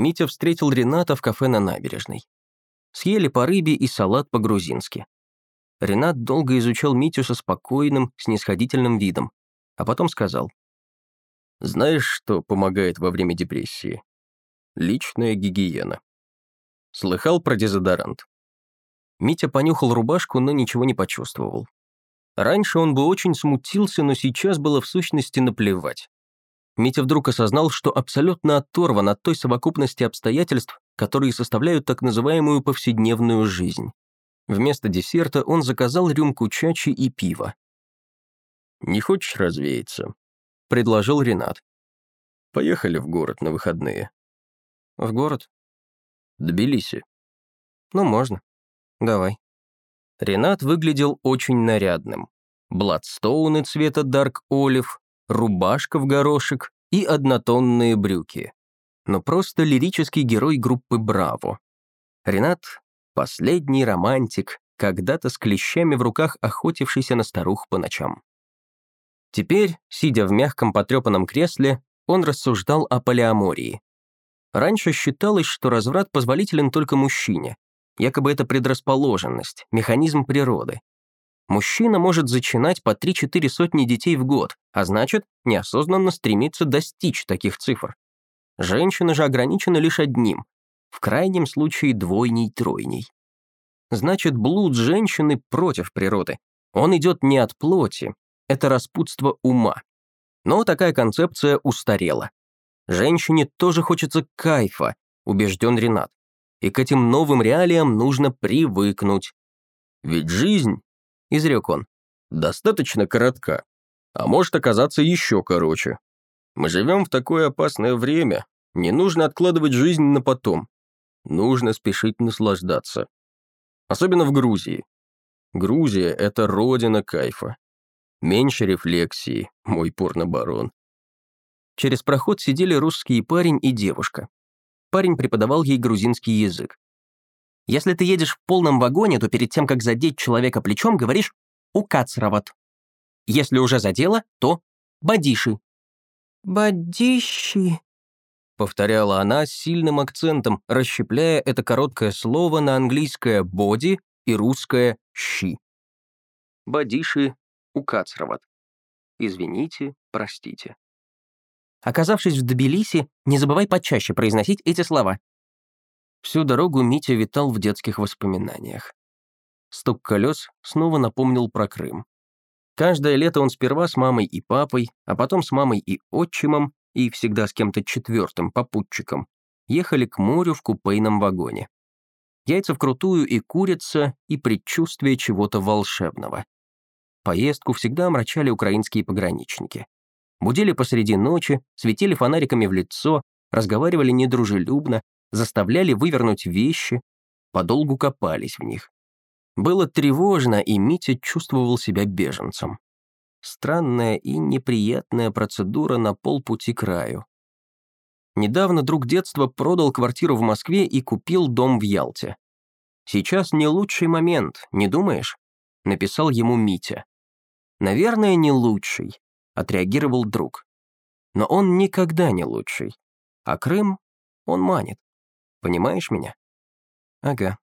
Митя встретил Рената в кафе на набережной. Съели по рыбе и салат по-грузински. Ренат долго изучал Митю со спокойным, снисходительным видом, а потом сказал. «Знаешь, что помогает во время депрессии? Личная гигиена. Слыхал про дезодорант?» Митя понюхал рубашку, но ничего не почувствовал. Раньше он бы очень смутился, но сейчас было в сущности наплевать. Митя вдруг осознал, что абсолютно оторван от той совокупности обстоятельств, которые составляют так называемую повседневную жизнь. Вместо десерта он заказал рюмку чачи и пива. «Не хочешь развеяться?» — предложил Ренат. «Поехали в город на выходные». «В город?» «Тбилиси». «Ну, можно. Давай». Ренат выглядел очень нарядным. Бладстоуны цвета дарк олив, рубашка в горошек и однотонные брюки. Но просто лирический герой группы «Браво». Ренат — последний романтик, когда-то с клещами в руках охотившийся на старух по ночам. Теперь, сидя в мягком потрепанном кресле, он рассуждал о полиамории. Раньше считалось, что разврат позволителен только мужчине, Якобы это предрасположенность, механизм природы. Мужчина может зачинать по 3-4 сотни детей в год, а значит, неосознанно стремится достичь таких цифр. Женщина же ограничена лишь одним, в крайнем случае двойней-тройней. Значит, блуд женщины против природы. Он идет не от плоти, это распутство ума. Но такая концепция устарела. Женщине тоже хочется кайфа, убежден Ренат и к этим новым реалиям нужно привыкнуть. «Ведь жизнь», — изрек он, — «достаточно коротка, а может оказаться еще короче. Мы живем в такое опасное время, не нужно откладывать жизнь на потом. Нужно спешить наслаждаться. Особенно в Грузии. Грузия — это родина кайфа. Меньше рефлексии, мой порнобарон. Через проход сидели русский парень и девушка. Парень преподавал ей грузинский язык. Если ты едешь в полном вагоне, то перед тем, как задеть человека плечом, говоришь «укацрават». Если уже задело, то «бадиши». «Бадиши», — повторяла она с сильным акцентом, расщепляя это короткое слово на английское «боди» и русское «щи». «Бадиши», «укацрават». Извините, простите. Оказавшись в Тбилиси, не забывай почаще произносить эти слова. Всю дорогу Митя витал в детских воспоминаниях. Стук колес снова напомнил про Крым. Каждое лето он сперва с мамой и папой, а потом с мамой и отчимом, и всегда с кем-то четвертым, попутчиком, ехали к морю в купейном вагоне. Яйца вкрутую и курица, и предчувствие чего-то волшебного. Поездку всегда омрачали украинские пограничники. Будили посреди ночи, светили фонариками в лицо, разговаривали недружелюбно, заставляли вывернуть вещи, подолгу копались в них. Было тревожно, и Митя чувствовал себя беженцем. Странная и неприятная процедура на полпути к краю. Недавно друг детства продал квартиру в Москве и купил дом в Ялте. «Сейчас не лучший момент, не думаешь?» — написал ему Митя. «Наверное, не лучший отреагировал друг. Но он никогда не лучший. А Крым, он манит. Понимаешь меня? Ага.